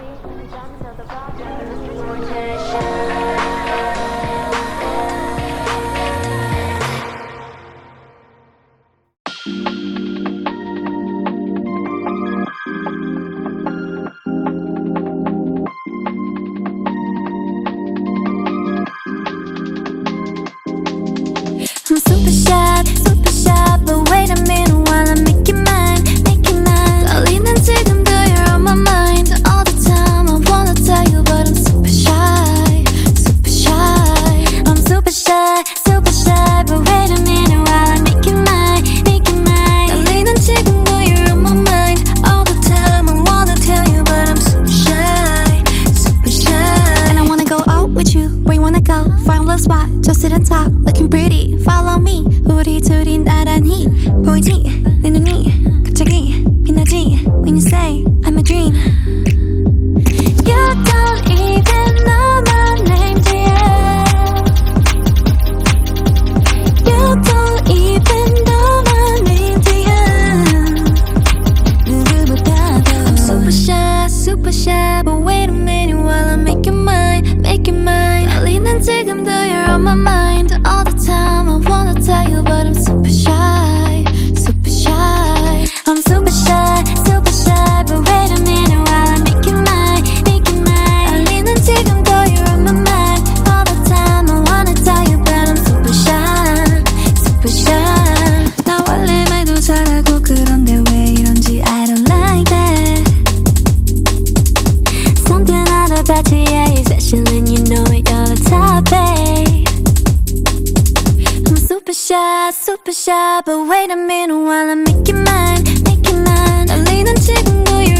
Değişmeyeceğini de just sit and talk, looking pretty. Follow me, 우리 둘이 나란히 보이지 내 눈이 갑자기 빛나지 When you say I'm a dream. 지금도 you're on my mind all the time. I wanna tell you, but I'm super shy, super shy. I'm super shy, super shy, but wait a minute while I make you mine, make you mine. 떨리는 지금도 you're on my mind all the time. I wanna tell you, but I'm super shy, super shy. 나 원래 말도 잘하고 그런데 왜 이런지 I don't like that. Something out about you, yeah, you're special and you know shy, super shy. But wait a minute while I make you mine, make you mine. 달리는 do you?